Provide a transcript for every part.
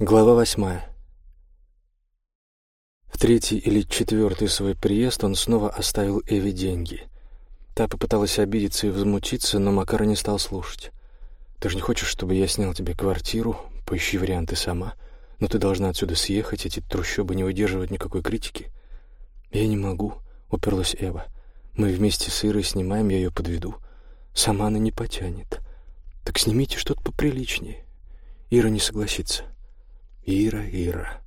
Глава восьмая. В третий или четвертый свой приезд он снова оставил Эви деньги. Та попыталась обидеться и возмутиться, но Макар не стал слушать. «Ты же не хочешь, чтобы я снял тебе квартиру? Поищи варианты сама. Но ты должна отсюда съехать, эти трущобы не выдерживают никакой критики». «Я не могу», — уперлась Эва. «Мы вместе с Ирой снимаем, я ее подведу. Сама она не потянет. Так снимите что-то поприличнее». Ира не согласится. Ира, Ира.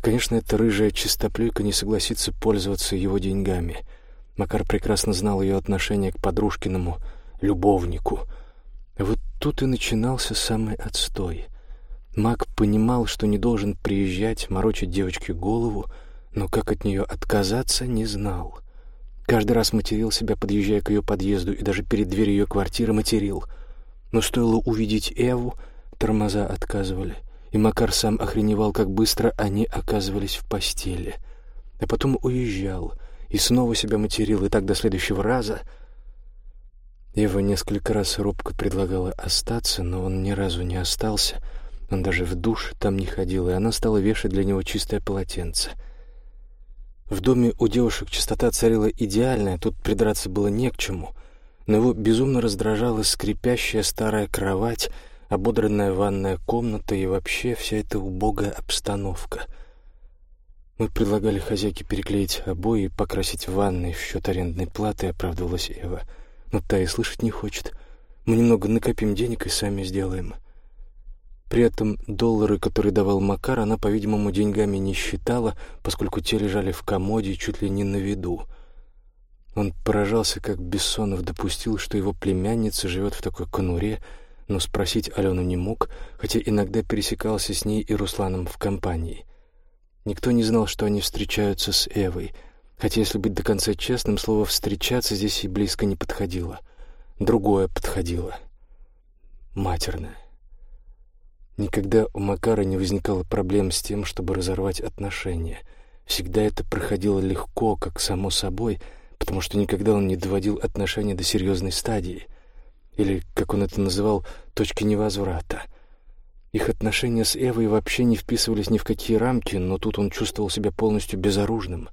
Конечно, эта рыжая чистоплюйка не согласится пользоваться его деньгами. Макар прекрасно знал ее отношение к подружкиному любовнику. Вот тут и начинался самый отстой. Мак понимал, что не должен приезжать, морочить девочке голову, но как от нее отказаться, не знал. Каждый раз материл себя, подъезжая к ее подъезду, и даже перед дверью ее квартиры материл. Но стоило увидеть Эву, тормоза отказывали и Макар сам охреневал, как быстро они оказывались в постели. А потом уезжал и снова себя материл, и так до следующего раза. Ева несколько раз робко предлагала остаться, но он ни разу не остался. Он даже в душ там не ходил, и она стала вешать для него чистое полотенце. В доме у девушек чистота царила идеальная, тут придраться было не к чему, но его безумно раздражала скрипящая старая кровать — ободранная ванная комната и вообще вся эта убогая обстановка. Мы предлагали хозяйке переклеить обои и покрасить ванной в счет арендной платы, оправдывалась Эва. Но та и слышать не хочет. Мы немного накопим денег и сами сделаем. При этом доллары, которые давал Макар, она, по-видимому, деньгами не считала, поскольку те лежали в комоде чуть ли не на виду. Он поражался, как Бессонов допустил, что его племянница живет в такой конуре, но спросить Алену не мог, хотя иногда пересекался с ней и Русланом в компании. Никто не знал, что они встречаются с Эвой, хотя, если быть до конца честным, слово «встречаться» здесь и близко не подходило. Другое подходило. Матерное. Никогда у Макара не возникало проблем с тем, чтобы разорвать отношения. Всегда это проходило легко, как само собой, потому что никогда он не доводил отношения до серьезной стадии — или, как он это называл, точки невозврата. Их отношения с Эвой вообще не вписывались ни в какие рамки, но тут он чувствовал себя полностью безоружным.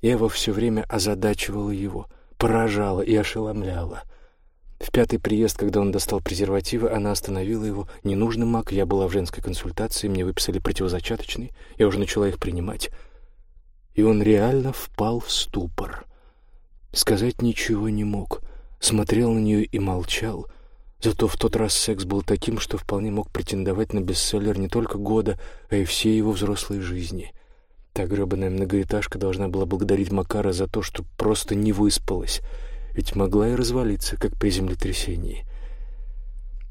Эва все время озадачивала его, поражала и ошеломляла. В пятый приезд, когда он достал презервативы, она остановила его. «Не нужно, Мак, я была в женской консультации, мне выписали противозачаточный, я уже начала их принимать». И он реально впал в ступор. Сказать ничего не мог смотрел на нее и молчал. Зато в тот раз секс был таким, что вполне мог претендовать на бестселлер не только года, а и всей его взрослой жизни. Та гребаная многоэтажка должна была благодарить Макара за то, что просто не выспалась, ведь могла и развалиться, как при землетрясении.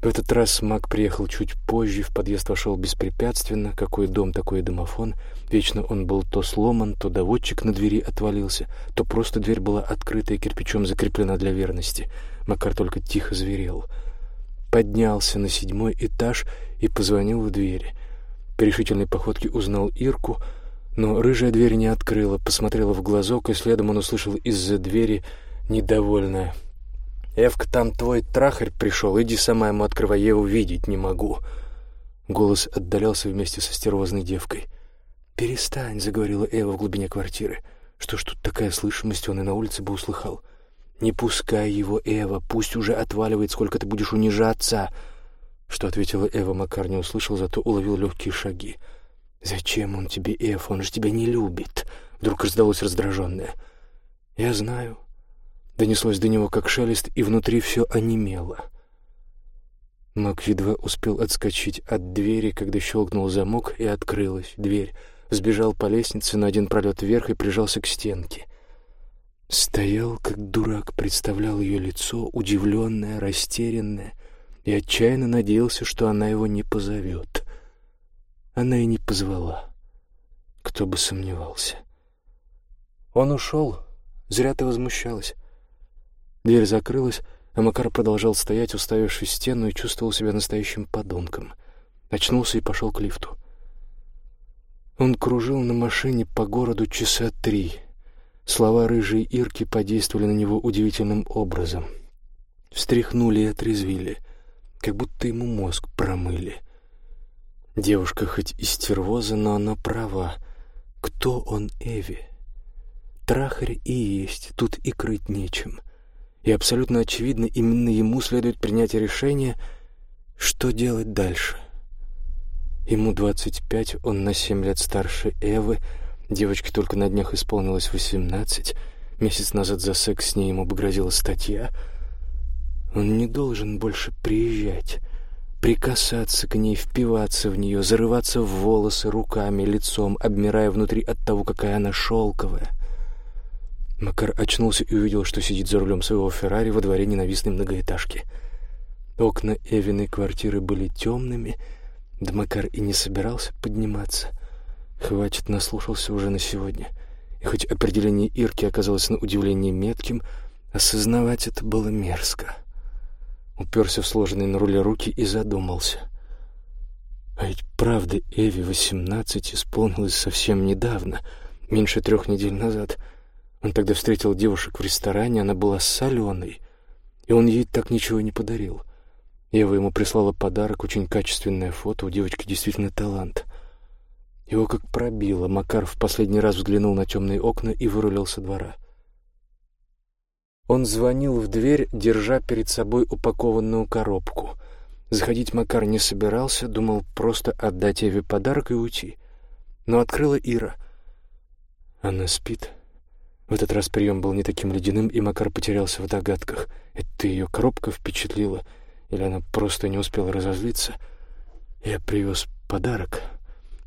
В этот раз Мак приехал чуть позже, в подъезд вошел беспрепятственно, какой дом, такой домофон. Вечно он был то сломан, то доводчик на двери отвалился, то просто дверь была открыта и кирпичом закреплена для верности. Макар только тихо зверел. Поднялся на седьмой этаж и позвонил в дверь. По решительной походке узнал Ирку, но рыжая дверь не открыла, посмотрела в глазок, и следом он услышал из-за двери недовольное — Эвка, там твой трахарь пришел, иди сама ему открывай, я его видеть не могу». Голос отдалялся вместе со стервозной девкой. «Перестань», — заговорила Эва в глубине квартиры. «Что ж тут такая слышимость, он и на улице бы услыхал». «Не пускай его, Эва, пусть уже отваливает, сколько ты будешь унижаться». Что ответила Эва, Макар не услышал, зато уловил легкие шаги. «Зачем он тебе, Эв? Он же тебя не любит!» Вдруг раздалось раздраженное. «Я знаю», Донеслось до него как шелест, и внутри все онемело. Мак едва успел отскочить от двери, когда щелкнул замок, и открылась дверь. Сбежал по лестнице на один пролет вверх и прижался к стенке. Стоял, как дурак, представлял ее лицо, удивленное, растерянное, и отчаянно надеялся, что она его не позовет. Она и не позвала. Кто бы сомневался. Он ушел. Зря ты возмущалась. Дверь закрылась, а Макар продолжал стоять, уставившись в стену, и чувствовал себя настоящим подонком. Очнулся и пошел к лифту. Он кружил на машине по городу часа три. Слова рыжей Ирки подействовали на него удивительным образом. Встряхнули и отрезвили, как будто ему мозг промыли. Девушка хоть и стервоза, но она права. Кто он Эви? Трахарь и есть, тут и крыть нечем. И абсолютно очевидно, именно ему следует принять решение, что делать дальше. Ему 25, он на 7 лет старше Эвы, девочке только на днях исполнилось 18, месяц назад за секс с ней ему погрозила статья. Он не должен больше приезжать прикасаться к ней, впиваться в нее, зарываться в волосы руками, лицом, обмирая внутри от того, какая она шелковая. Макар очнулся и увидел, что сидит за рулем своего Феррари во дворе ненавистной многоэтажки. Окна Эвиной квартиры были темными, да Макар и не собирался подниматься. Хватит, наслушался уже на сегодня. И хоть определение Ирки оказалось на удивление метким, осознавать это было мерзко уперся в сложенные на руле руки и задумался. А ведь правда Эви восемнадцать исполнилось совсем недавно, меньше трех недель назад. Он тогда встретил девушек в ресторане, она была соленой, и он ей так ничего не подарил. Ева ему прислала подарок, очень качественное фото, у девочки действительно талант. Его как пробило, Макар в последний раз взглянул на темные окна и вырулил со двора. Он звонил в дверь, держа перед собой упакованную коробку. Заходить Макар не собирался, думал просто отдать Эве подарок и уйти. Но открыла Ира. Она спит. В этот раз прием был не таким ледяным, и Макар потерялся в догадках. Это ее коробка впечатлила, или она просто не успела разозлиться. Я привез подарок.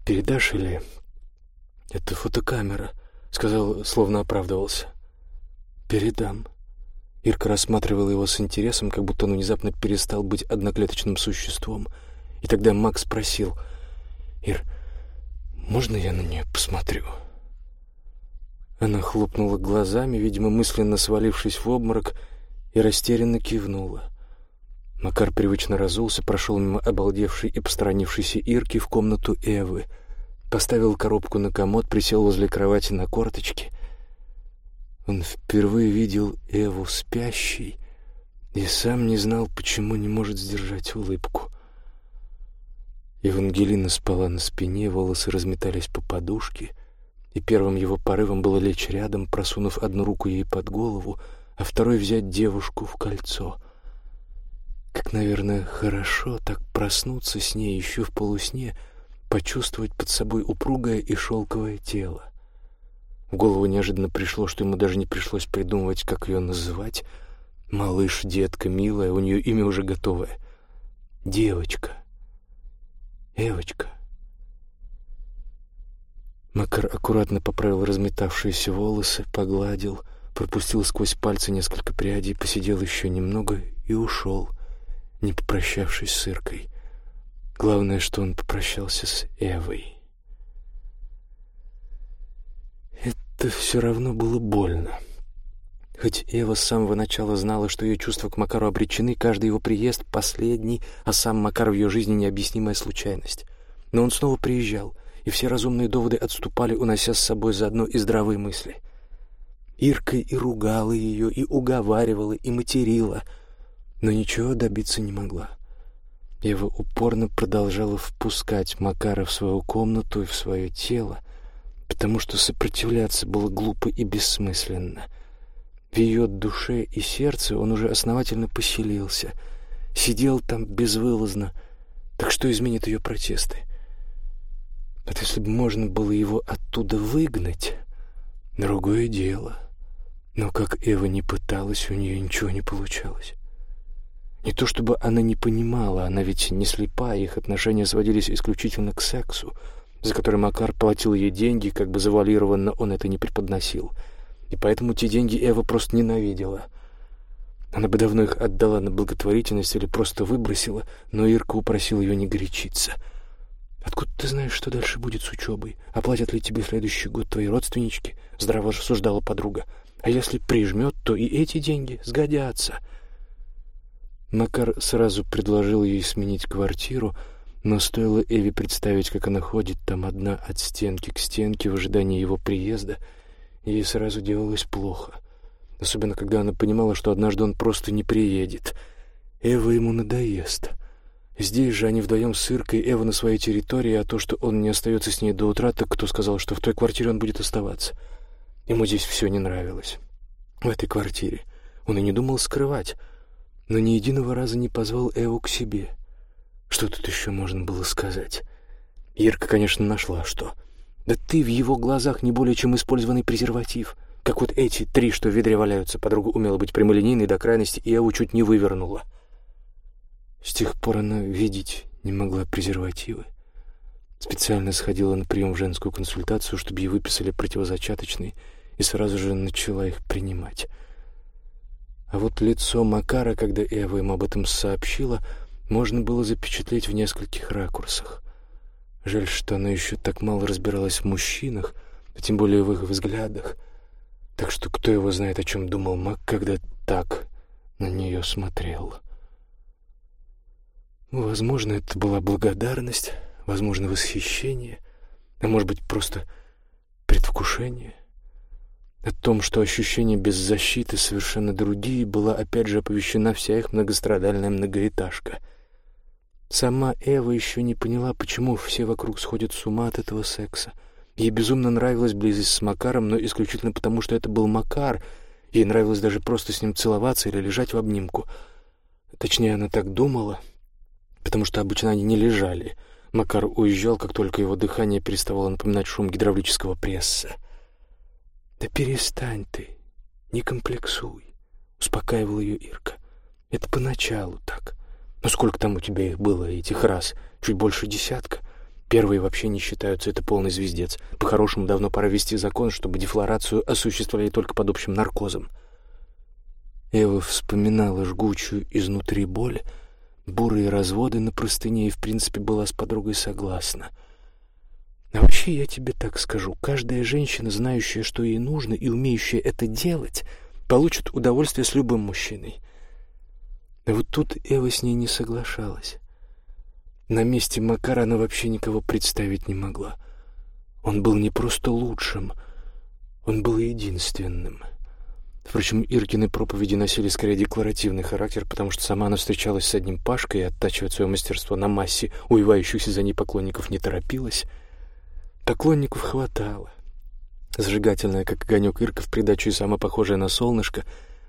Передашь или... Это фотокамера, сказал, словно оправдывался. Передам. Ирка рассматривала его с интересом, как будто он внезапно перестал быть одноклеточным существом. И тогда Макс спросил, «Ир, можно я на нее посмотрю?» Она хлопнула глазами, видимо, мысленно свалившись в обморок, и растерянно кивнула. Макар привычно разулся, прошел мимо обалдевшей и посторонившейся Ирки в комнату Эвы, поставил коробку на комод, присел возле кровати на корточки — он впервые видел Эву спящей и сам не знал, почему не может сдержать улыбку. Евангелина спала на спине, волосы разметались по подушке, и первым его порывом было лечь рядом, просунув одну руку ей под голову, а второй взять девушку в кольцо. Как, наверное, хорошо так проснуться с ней еще в полусне, почувствовать под собой упругое и шелковое тело. В голову неожиданно пришло, что ему даже не пришлось придумывать, как ее называть. Малыш, детка, милая, у нее имя уже готовое. Девочка. Эвочка. Макар аккуратно поправил разметавшиеся волосы, погладил, пропустил сквозь пальцы несколько прядей, посидел еще немного и ушел, не попрощавшись с Иркой. Главное, что он попрощался с Эвой. Это все равно было больно. Хоть Эва с самого начала знала, что ее чувства к Макару обречены, каждый его приезд — последний, а сам Макар в ее жизни — необъяснимая случайность. Но он снова приезжал, и все разумные доводы отступали, унося с собой заодно и здравые мысли. Ирка и ругала ее, и уговаривала, и материла, но ничего добиться не могла. Ева упорно продолжала впускать Макара в свою комнату и в свое тело, потому что сопротивляться было глупо и бессмысленно. В ее душе и сердце он уже основательно поселился, сидел там безвылазно, так что изменит ее протесты? Вот если бы можно было его оттуда выгнать, другое дело. Но как Эва не пыталась, у нее ничего не получалось. Не то чтобы она не понимала, она ведь не слепая, их отношения сводились исключительно к сексу — за который Макар платил ей деньги, как бы завуалированно он это не преподносил. И поэтому те деньги Эва просто ненавидела. Она бы давно их отдала на благотворительность или просто выбросила, но Ирка упросила ее не горячиться. «Откуда ты знаешь, что дальше будет с учебой? Оплатят ли тебе следующий год твои родственнички?» — здраво рассуждала подруга. «А если прижмет, то и эти деньги сгодятся». Макар сразу предложил ей сменить квартиру — но стоило Эви представить, как она ходит там одна от стенки к стенке в ожидании его приезда, ей сразу делалось плохо. Особенно, когда она понимала, что однажды он просто не приедет. Эва ему надоест. Здесь же они вдвоем с Иркой, Эва на своей территории, а то, что он не остается с ней до утра, так кто сказал, что в той квартире он будет оставаться? Ему здесь все не нравилось. В этой квартире. Он и не думал скрывать, но ни единого раза не позвал Эву к себе. Что тут еще можно было сказать? Ирка, конечно, нашла что. Да ты в его глазах не более чем использованный презерватив. Как вот эти три, что в ведре валяются. Подруга умела быть прямолинейной до крайности, и Эву чуть не вывернула. С тех пор она видеть не могла презервативы. Специально сходила на прием в женскую консультацию, чтобы ей выписали противозачаточные, и сразу же начала их принимать. А вот лицо Макара, когда Эва им об этом сообщила, можно было запечатлеть в нескольких ракурсах. Жаль, что она еще так мало разбиралась в мужчинах, а тем более в их взглядах. Так что кто его знает, о чем думал Мак, когда так на нее смотрел. Возможно, это была благодарность, возможно, восхищение, а может быть, просто предвкушение. О том, что ощущение беззащиты совершенно другие, была опять же оповещена вся их многострадальная многоэтажка. Сама Эва еще не поняла, почему все вокруг сходят с ума от этого секса. Ей безумно нравилась близость с Макаром, но исключительно потому, что это был Макар. Ей нравилось даже просто с ним целоваться или лежать в обнимку. Точнее, она так думала — потому что обычно они не лежали. Макар уезжал, как только его дыхание переставало напоминать шум гидравлического пресса. «Да перестань ты, не комплексуй», — успокаивала ее Ирка. «Это поначалу так. Но сколько там у тебя их было, этих раз? Чуть больше десятка?» Первые вообще не считаются, это полный звездец. По-хорошему, давно пора ввести закон, чтобы дефлорацию осуществляли только под общим наркозом. Эва вспоминала жгучую изнутри боль, бурые разводы на простыне и, в принципе, была с подругой согласна. А вообще, я тебе так скажу, каждая женщина, знающая, что ей нужно и умеющая это делать, получит удовольствие с любым мужчиной. А вот тут Эва с ней не соглашалась. На месте Макара она вообще никого представить не могла. Он был не просто лучшим, он был единственным — Впрочем, Иркины проповеди носили скорее декларативный характер, потому что сама она встречалась с одним Пашкой и оттачивать свое мастерство на массе увивающихся за ней поклонников не торопилась. Поклонников хватало. Зажигательная, как огонек Ирка, в придачу и сама похожая на солнышко,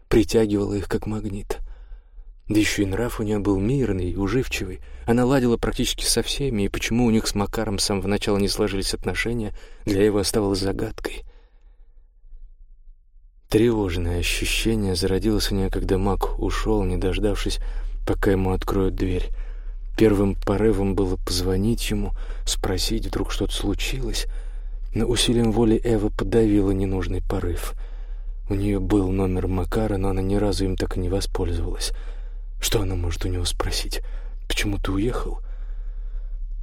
притягивала их как магнит. Да еще и нрав у нее был мирный и уживчивый. Она ладила практически со всеми, и почему у них с Макаром с самого начала не сложились отношения, для его оставалось загадкой — Тревожное ощущение зародилось у нее, когда Мак ушел, не дождавшись, пока ему откроют дверь. Первым порывом было позвонить ему, спросить, вдруг что-то случилось, но усилием воли Эва подавила ненужный порыв. У нее был номер Макара, но она ни разу им так и не воспользовалась. Что она может у него спросить? «Почему ты уехал?»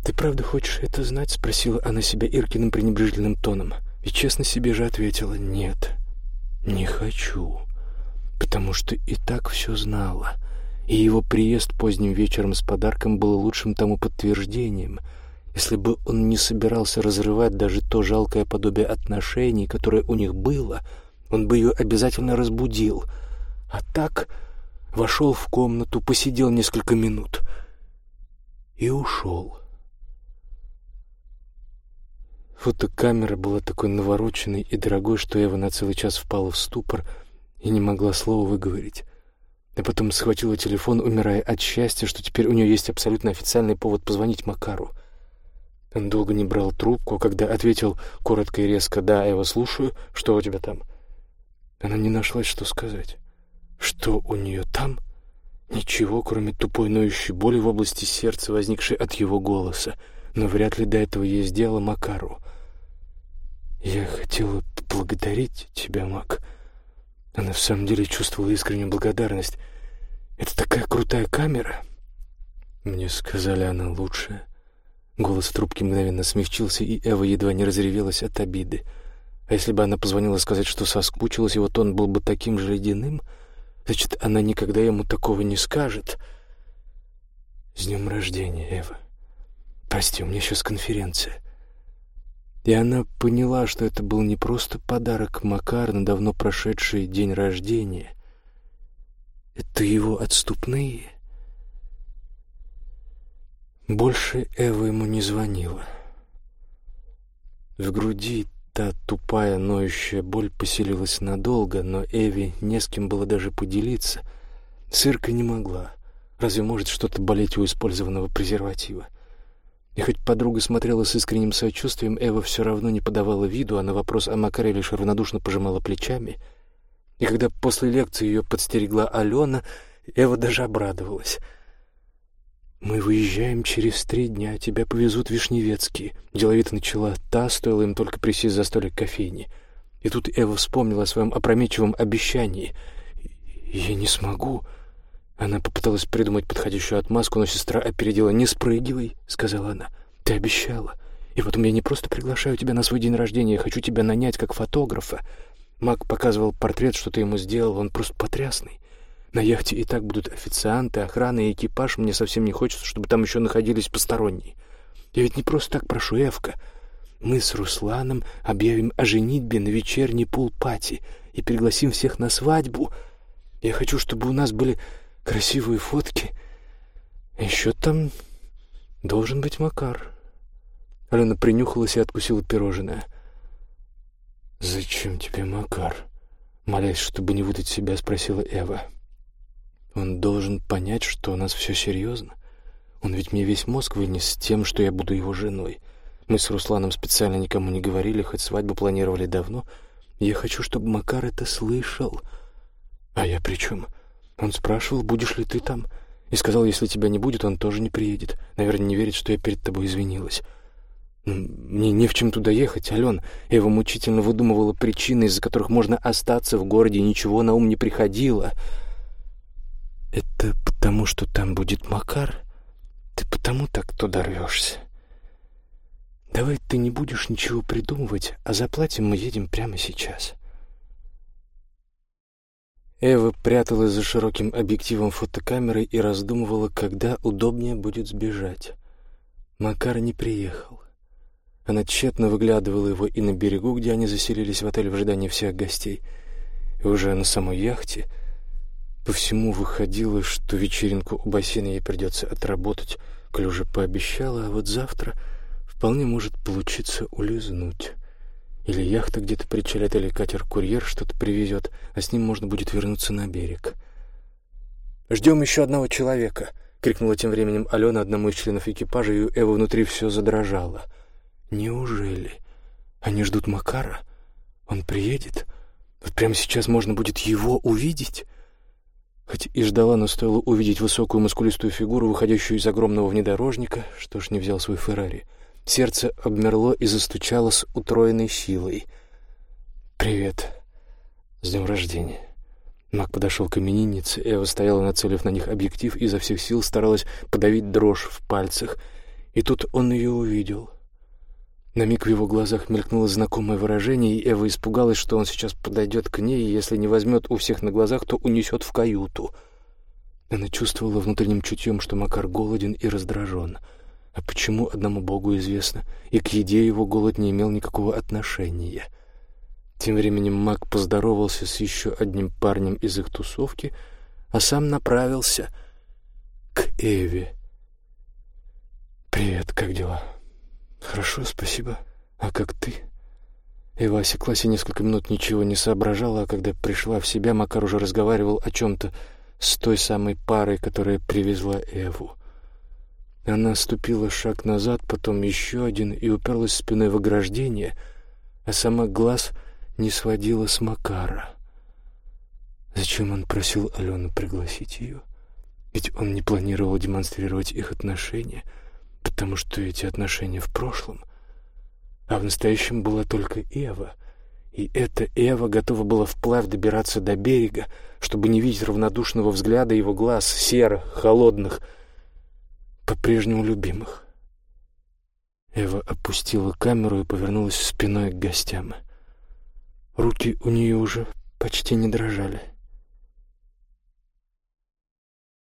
«Ты правда хочешь это знать?» — спросила она себя Иркиным пренебрежительным тоном. И честно себе же ответила «нет». «Не хочу, потому что и так все знала, и его приезд поздним вечером с подарком был лучшим тому подтверждением. Если бы он не собирался разрывать даже то жалкое подобие отношений, которое у них было, он бы ее обязательно разбудил. А так вошел в комнату, посидел несколько минут и ушел». Фотокамера была такой навороченной и дорогой, что Эва на целый час впала в ступор и не могла слова выговорить. А потом схватила телефон, умирая от счастья, что теперь у нее есть абсолютно официальный повод позвонить Макару. Он долго не брал трубку, а когда ответил коротко и резко «Да, Эва, слушаю. Что у тебя там?» Она не нашлась, что сказать. Что у нее там? Ничего, кроме тупой ноющей боли в области сердца, возникшей от его голоса. Но вряд ли до этого ей сделала Макару. «Я хотела поблагодарить тебя, Мак». Она в самом деле чувствовала искреннюю благодарность. «Это такая крутая камера!» Мне сказали, она лучшая. Голос трубки мгновенно смягчился, и Эва едва не разревелась от обиды. А если бы она позвонила сказать, что соскучилась, его тон был бы таким же ледяным, значит, она никогда ему такого не скажет. «С днем рождения, Эва! Прости, у меня сейчас конференция». И она поняла, что это был не просто подарок Макар на давно прошедший день рождения. Это его отступные. Больше Эва ему не звонила. В груди та тупая, ноющая боль поселилась надолго, но Эви не с кем было даже поделиться. Сырка не могла. Разве может что-то болеть у использованного презерватива? И хоть подруга смотрела с искренним сочувствием, Эва все равно не подавала виду, а на вопрос о Макаре лишь равнодушно пожимала плечами. И когда после лекции ее подстерегла Алена, Эва даже обрадовалась — «Мы выезжаем через три дня, тебя повезут в Вишневецкий», — деловито начала та, стоило им только присесть за столик кофейни. И тут Эва вспомнила о своем опрометчивом обещании. «Я не смогу». Она попыталась придумать подходящую отмазку, но сестра опередила. «Не спрыгивай», — сказала она. «Ты обещала. И потом я не просто приглашаю тебя на свой день рождения, я хочу тебя нанять как фотографа». Мак показывал портрет, что ты ему сделал, он просто потрясный. На яхте и так будут официанты, охрана и экипаж. Мне совсем не хочется, чтобы там еще находились посторонние. Я ведь не просто так прошу Эвка. Мы с Русланом объявим о женитьбе на вечерней пул-пати и пригласим всех на свадьбу. Я хочу, чтобы у нас были красивые фотки. Еще там должен быть Макар. Алена принюхалась и откусила пирожное. «Зачем тебе Макар?» Молясь, чтобы не выдать себя, спросила Эва. Он должен понять, что у нас все серьезно. Он ведь мне весь мозг вынес тем, что я буду его женой. Мы с Русланом специально никому не говорили, хоть свадьбу планировали давно. Я хочу, чтобы Макар это слышал. А я при чем? Он спрашивал, будешь ли ты там, и сказал, если тебя не будет, он тоже не приедет. Наверное, не верит, что я перед тобой извинилась. Мне не в чем туда ехать, Ален. Я его мучительно выдумывала причины, из-за которых можно остаться в городе, и ничего на ум не приходило. Это потому, что там будет Макар? Ты потому так туда рвешься? Давай ты не будешь ничего придумывать, а заплатим мы едем прямо сейчас. Эва пряталась за широким объективом фотокамеры и раздумывала, когда удобнее будет сбежать. Макар не приехал. Она тщетно выглядывала его и на берегу, где они заселились в отель в ожидании всех гостей, и уже на самой яхте — по всему выходило, что вечеринку у бассейна ей придется отработать, уже пообещала, а вот завтра вполне может получиться улизнуть. Или яхта где-то причалит, или катер-курьер что-то привезет, а с ним можно будет вернуться на берег. «Ждем еще одного человека!» — крикнула тем временем Алена одному из членов экипажа, и у Эвы внутри все задрожало. «Неужели? Они ждут Макара? Он приедет? Вот прямо сейчас можно будет его увидеть?» Хоть и ждала, но стоило увидеть высокую мускулистую фигуру, выходящую из огромного внедорожника, что ж не взял свой Феррари. Сердце обмерло и застучало с утроенной силой. «Привет. С днем рождения». Мак подошел к имениннице, Эва стояла, нацелив на них объектив, и изо всех сил старалась подавить дрожь в пальцах. И тут он ее увидел — на миг в его глазах мелькнуло знакомое выражение, и Эва испугалась, что он сейчас подойдет к ней, и если не возьмет у всех на глазах, то унесет в каюту. Она чувствовала внутренним чутьем, что Макар голоден и раздражен. А почему, одному Богу известно, и к еде его голод не имел никакого отношения. Тем временем Мак поздоровался с еще одним парнем из их тусовки, а сам направился к Эве. «Привет, как дела?» «Хорошо, спасибо. А как ты?» Эва осеклась и несколько минут ничего не соображала, а когда пришла в себя, Макар уже разговаривал о чем-то с той самой парой, которая привезла Эву. Она ступила шаг назад, потом еще один и уперлась спиной в ограждение, а сама глаз не сводила с Макара. Зачем он просил Алену пригласить ее? Ведь он не планировал демонстрировать их отношения — потому что эти отношения в прошлом, а в настоящем была только Эва. И эта Эва готова была вплавь добираться до берега, чтобы не видеть равнодушного взгляда его глаз, серых, холодных, по-прежнему любимых. Эва опустила камеру и повернулась спиной к гостям. Руки у нее уже почти не дрожали.